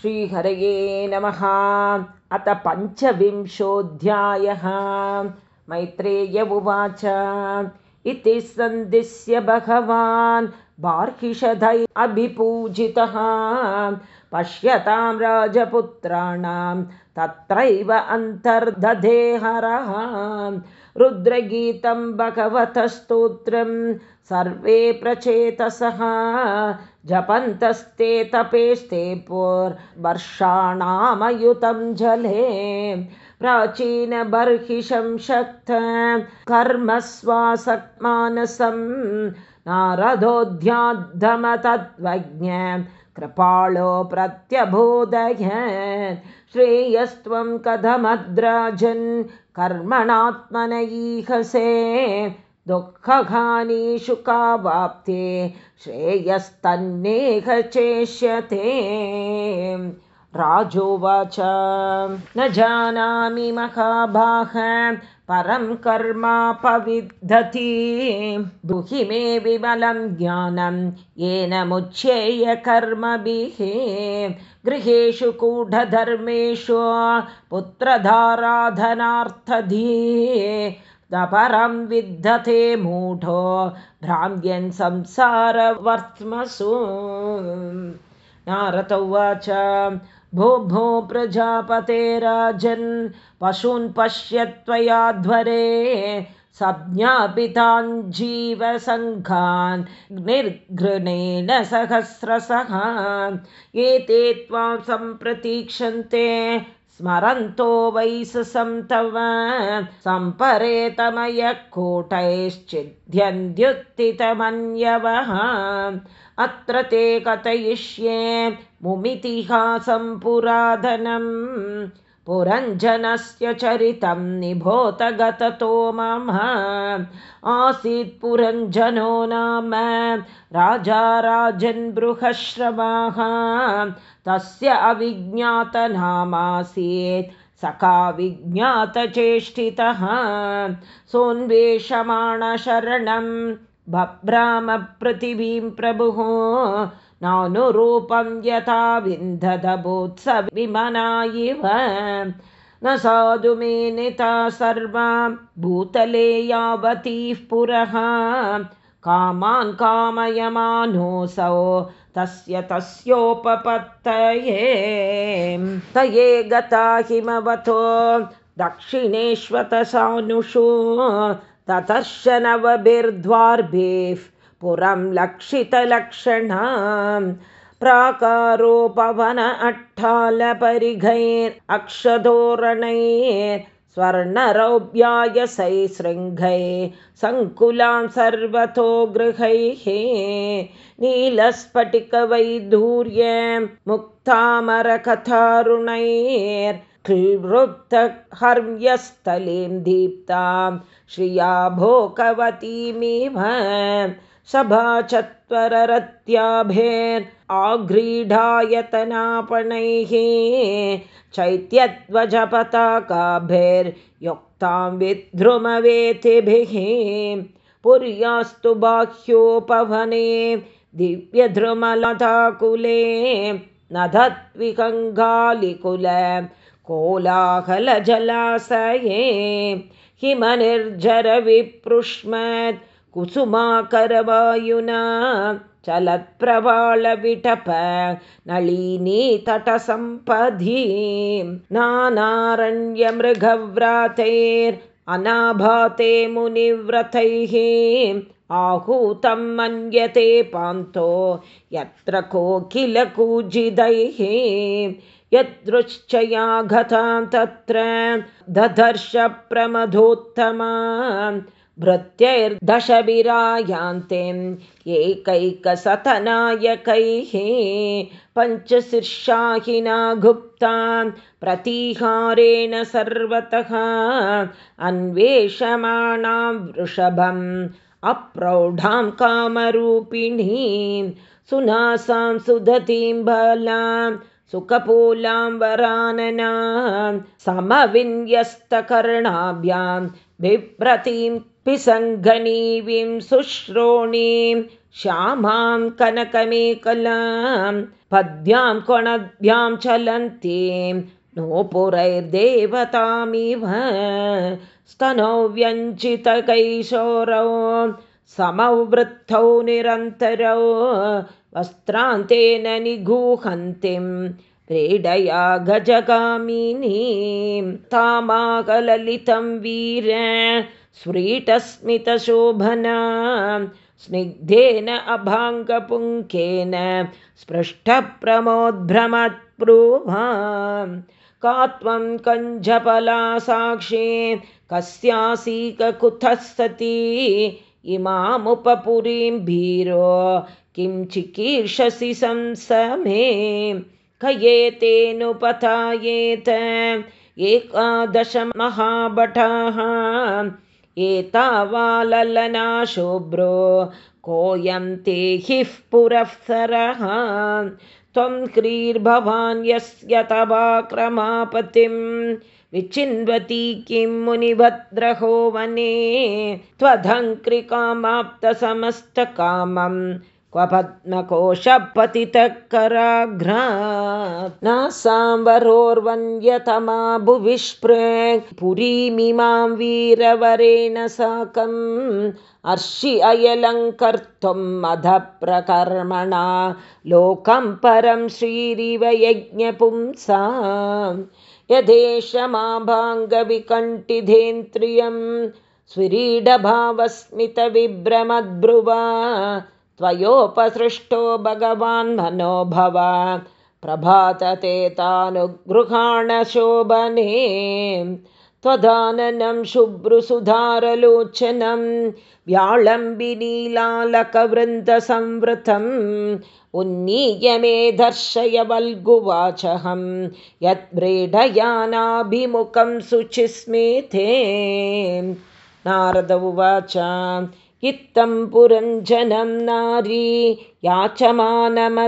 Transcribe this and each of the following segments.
श्रीहरये नमः। अथ पञ्चविंशोऽध्यायः। मैत्रेय उवाच। इति सन्दिश्य भगवान् बार्हिषधै अभिपूजितः। पश्यतां राजपुत्राणां तत्रैव अन्तर्दधेहरः रुद्रगीतं भगवतः स्तोत्रं सर्वे प्रचेतसः। जपन्तस्ते तपेस्ते पुर्वर्षाणामयुतं जले। प्राचीनबर्हिषं शक्त कर्मस्वासक्मानसं नारदोऽध्याद्धमतद्वज्ञ कृपालो प्रत्यबोधय श्रेयस्त्वं कथमद्राजन् कर्मणात्मनैहसे दुःखहानिषु का वाप्ते श्रेयस्तन्नेह चेष्यते। राजोवाच न जानामि महाबाह परं कर्मापविद्धति दुहि मे विमलं ज्ञानं येन मुच्येय कर्मभिः। गृहेषु कूढधर्मेषु पुत्रधाराधनार्थधी। परं विद्धते मूढो भ्राम्यन् संसारवर्त्मसु। नारद उवाच भो भो प्रजापते राजन् पशून् पश्य त्वयाध्वरे सज्ञापितान् जीवसङ्घान् निर्घृणेन सहस्रशः एते त्वां सम्प्रतीक्षन्ते स्मरन्तो वैससं तव। सम्परेतमयकोटैश्चिध्यन्त्युत्थितमन्यवः अत्र ते कथयिष्ये मुमितिहासं पुराधनं पुरञ्जनस्य चरितं निभोत गततो मम। आसीत् पुरञ्जनो नाम राजा राजन् बृहश्रवाः तस्य अविज्ञातनामासीत् सखा विज्ञातचेष्टितः। सोन्वेषमाणशरणं बभ्रामपृथिवीं प्रभुः नानुरूपं यथा विन्दधबोत्सविमना इव न साधु मेनिता सर्वा भूतले यावतीः पुरः। कामान् कामयमानोऽसौ तस्य तस्योपपत्तये। तये गता हिमवतो दक्षिणेष्वतसानुषु ततश्च नवभिर्द्वार्भिः पुरं लक्षितलक्षणा प्राकारोपवन अट्टालपरिघैरक्षधोरणैर् स्वर्णरौप्यायसै शृङ्गै सङ्कुलां सर्वतो गृहैः नीलस्फटिकवैधूर्य मुक्तामरकथारुणैर्क्लृप्तहर्म्यस्थलीं दीप्तां श्रिया भोकवतीमिव सभाचत्वररत्याभेर् आघ्रीढायतनापणैः चैत्यध्वजपताकाभिर्युक्तां विध्रुमवेतिभिः पुर्यास्तु बाह्योपवने दिव्यध्रुमलताकुले नधत्विकङ्गालिकुल कोलाहलजलाशये हिमनिर्झरविपृष्मत् कुसुमाकरवायुना चलत्प्रवालविटप नळिनी तटसम्पधी नानारण्यमृगव्रातैरनाभाते मुनिव्रतैः आहूतं मन्यते पान्तो यत्र कोकिलकूजिदैः यदृश्चया गतां तत्र ददर्श प्रमदोत्तमा भृत्यैर्दशभिरायान्तिम् एकैकसतनायकैः पञ्चशीर्षाहिना गुप्तां प्रतीहारेण सर्वतः अन्वेषमाणां वृषभम् अप्रौढां कामरूपिणीं सुनासां सुदतीं बलां सुखपोलां वराननां समविन्यस्तकर्णाभ्यां बिभ्रतीं पिसङ्गनीवीं शुश्रोणीं श्यामां कनकमेकलां पद्भ्यां कोणद्भ्यां चलन्तीं नोपुरैर्देवतामिव स्तनौ व्यञ्चितकैशोरौ समौ वृत्तौ निरन्तरौ वस्त्रान्तेन निगूहन्तीं क्रीडया गजगामिनीं तामाकललितं वीर स्फुरीटस्मितशोभना स्निग्धेन अभाङ्गपुङ्केन स्पृष्टप्रमोद्भ्रमत्प्रूभा का त्वं कञ्जपला साक्षी कस्यासीककुतः सती इमामुपपुरीं भीरो किं चिकीर्षसि संसमे कयेतेनुपथायेत एकादशमहाभटाः एतावाललना शुभ्रो कोऽयं ते हिः पुरःसरः। त्वं क्रीर्भवान् यस्य तवाक्रमापतिं विचिन्वती किं मुनिभद्रहो वने। त्वधङ्क्रिकामाप्तसमस्तकामम् क्व पद्मकोशपतितः कराघ्रा न सांवरोर्वन्यतमा भुविष्पृ पुरीमिमां वीरवरेण साकम् अर्षि अयलङ्कर्तुं मधप्रकर्मणा लोकं परं श्रीरिव यज्ञपुंसा। यदेश माभाङ्गविकण्ठिधेन्द्रियं स्विरीडभावस्मितविभ्रमद्ब्रुवा त्वयोपसृष्टो भगवान् मनोभव प्रभातते तानुगृहाणशोभने। त्वदाननं शुभ्रुसुधारलोचनं। व्याळम्बिनीलालकवृन्दसंवृतम् उन्नीय मे दर्शय वल्गुवाचहं। यद्व्रीडयानाभिमुखं शुचिस्मिते। नारद उवाच इत्थं पुरञ्जनं नारी याचमानमधीरवत्।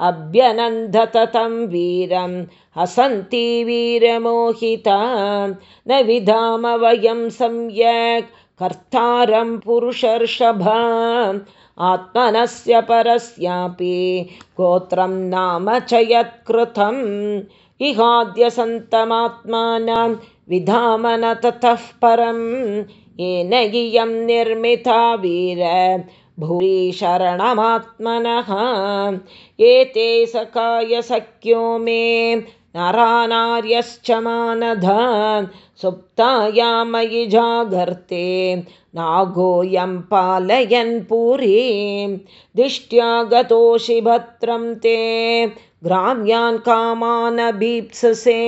अभ्यनन्दततं वीरं हसन्ति वीरमोहिता न विधाम वयं सम्यक् कर्तारं पुरुषर्षभा आत्मनस्य परस्यापि गोत्रं नाम च इहाद्यसन्तमात्मानं विधामन ततः परम् येन इयं निर्मिता वीर भूरि एते सखाय सख्यो मे नरानार्यश्च मानधा। सुप्ताया मयि जागर्ते नागोऽयं पालयन् पुरीं। दिष्ट्या गतोषि भद्रं ते ग्राम्यान् कामानभीप्ससे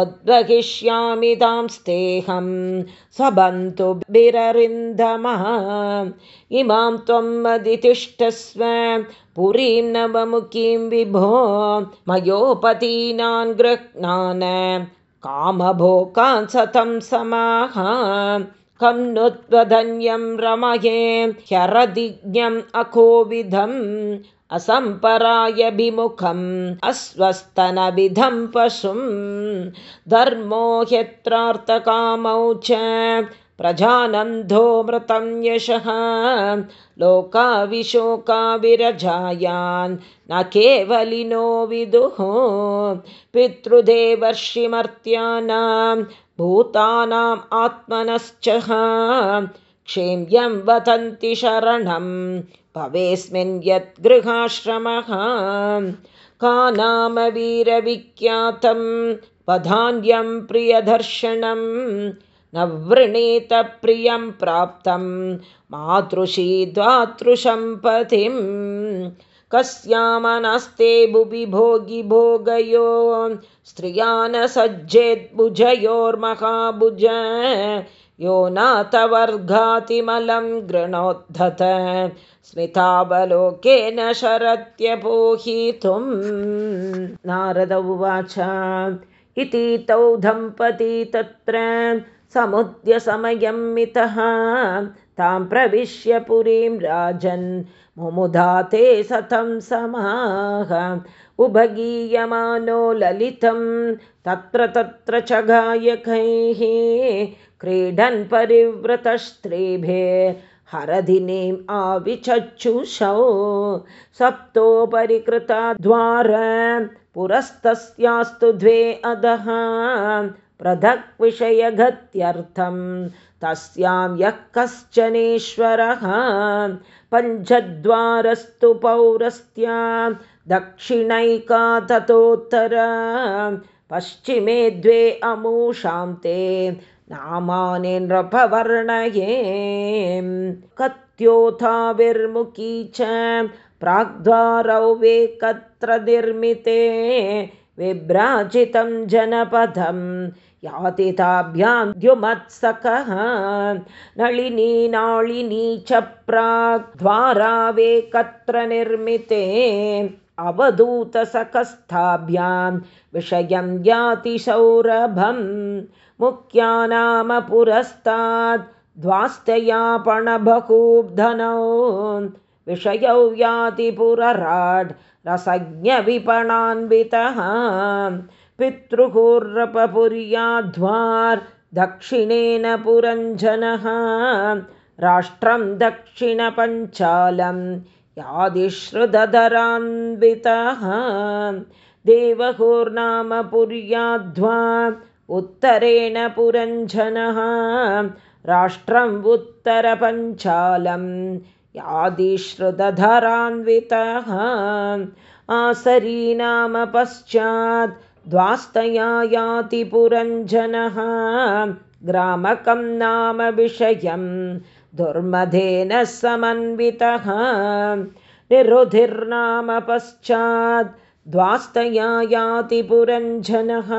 उद्वहिष्यामि तांस्तेऽहं स्वबन्तु बिररिन्दमः इमां त्वं मदितिष्ठस्व पुरीं नवमुखीं विभो मयोपतीनान् गृह्णान् कामभोकान् सतं समाः कं नु त्वधन्यं रमये ह्यरदिज्ञम् अकोविधम् असम्परायभिमुखम् अस्वस्थनविधं पशुं धर्मो ह्यत्रार्थकामौ च प्रजानन्दोऽमृतं यशः। लोकाविशोकाविरजायान् न केवलिनो विदुः पितृदेवर्षिमर्त्यानां भूतानाम् आत्मनश्च। क्षेम्यं वदन्ति शरणं भवेस्मिन् यद्गृहाश्रमः। का नाम वीरविख्यातं वधान्यं प्रियदर्शनं न वृणीत प्रियं प्राप्तं मातृषी द्वातृशम्पतिं कस्यामनस्ते भुवि भोगि भोगयो स्त्रिया न सज्जेद्भुजयोर्महाभुज यो नाथवर्गातिमलं गृणोद्धत स्मितावलोकेन शरत्यपोहितुं नारद उवाच इति तौ दम्पती तत्र समुद्यसमयं मितः। तां प्रविश्य पुरीं राजन् मुमुधा ते सतं समाह उभगीयमानो ललितं तत्र तत्र च गायकैः क्रीडन् परिवृतस्त्रीभे हरधिनीम् आविचक्षुषौ सप्तोपरिकृता द्वार पुरस्तस्यास्तु द्वे अधः पृथक्विषयगत्यर्थं तस्यां यः कश्चनेश्वरः पञ्चद्वारस्तु पौरस्त्या दक्षिणैका ततोत्तरा पश्चिमे द्वे अमूषां ते नृपवर्णये कत्योथाविर्मुखी च प्राग्द्वारौ वेकत्र निर्मिते विभ्राजितं जनपदं याति ताभ्यां द्युमत्सकः नळिनी नाळिनी च प्राग्द्वारावेकत्र निर्मिते अवधूतसकस्थाभ्यां विषयं याति सौरभं मुख्या नाम पुरस्ताद् द्वास्तयापणबहूब्धनौ विषयौ याति पुरराड् रसज्ञविपणान्वितः पितृहूर्रपपुर्याध्वार् दक्षिणेन पुरञ्जनः राष्ट्रं दक्षिणपञ्चालं यादिश्रुदधरान्वितः देवहूर्नाम पुर्याध्वा उत्तरेण पुरञ्जनः। राष्ट्रम् उत्तरपञ्चालं यादिश्रुतधरान्वितः। आसरी नाम पश्चात् द्वास्तया याति पुरञ्जनः। ग्रामकं नाम विषयं दुर्मधेन समन्वितः। निरुधिर्नाम पश्चात् द्वास्तया याति पुरञ्जनः।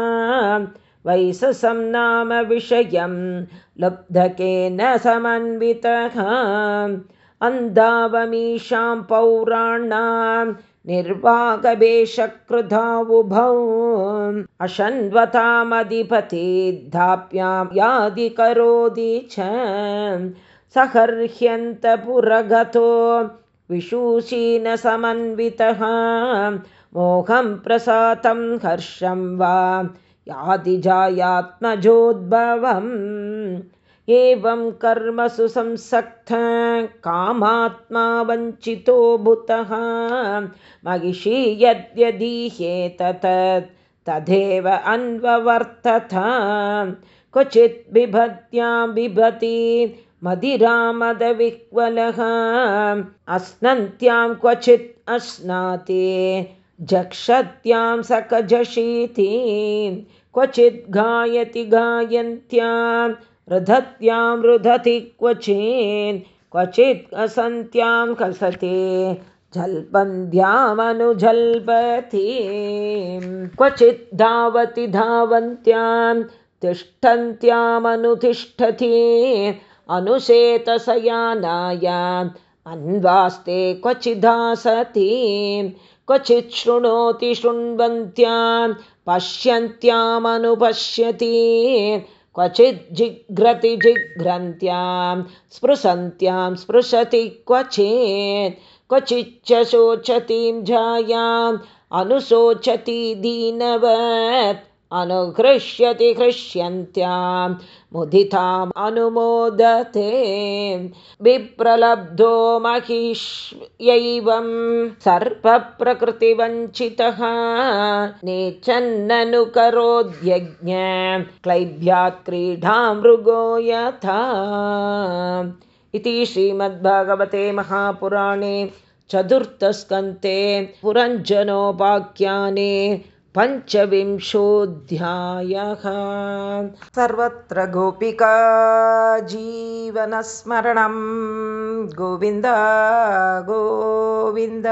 वैससं नाम विषयं लब्धकेन समन्वितः। अन्धावमीषां पौराणां निर्वागवेशकृधावुभौ। अशन्वतामधिपतिधाप्यां यादिकरोति च सहर्ह्यन्तपुरगतो विशूषीनसमन्वितः मोहं प्रसातं हर्षं वा यादिजायात्मजोद्भवम्। एवं कर्मसु संसक्त कामात्मा वञ्चितो भूतः। महिषी यद्यदीह्येत तत् तदेव अन्ववर्तत। क्वचित् बिभत्यां बिभति मदिरामदविह्वलः। अस्नन्त्यां क्वचित् अश्नाति जक्षत्यां सकजशीति। क्वचित् गायति गायन्त्यां रुधत्यां रुधति क्वचित्। क्वचित् कसन्त्यां कसते जल्पन्त्यामनुजल्पति क्वचित् धावति धावन्त्यां तिष्ठन्त्यामनुतिष्ठति अनुशेतशयानाय अन्वास्ते क्वचिदासति क्वचित् शृणोति शृण्वन्त्यां पश्यन्त्यामनुपश्यति क्वचित् जिघ्रति जिघ्रन्त्यां स्पृशन्त्यां स्पृशति क्वचित् क्वचिच्च शोचतीं जायाम् अनुशोचति दीनवत् अनुहृष्यति हृष्यन्त्यां मुदिताम् अनुमोदते। विप्रलब्धो महिष्यैवं सर्पप्रकृतिवञ्चितः नेचन्ननुकरोद्यज्ञ क्लैभ्यात् क्रीडां मृगो यथा। इति श्रीमद्भागवते महापुराणे चतुर्थस्कन्ते पुरञ्जनोपाख्याने पञ्चविंशोऽध्यायः। सर्वत्र गोपिका जीवनस्मरणं गोविन्द गोविन्द।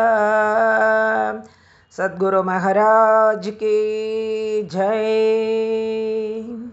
सद्गुरुमहाराज के जय।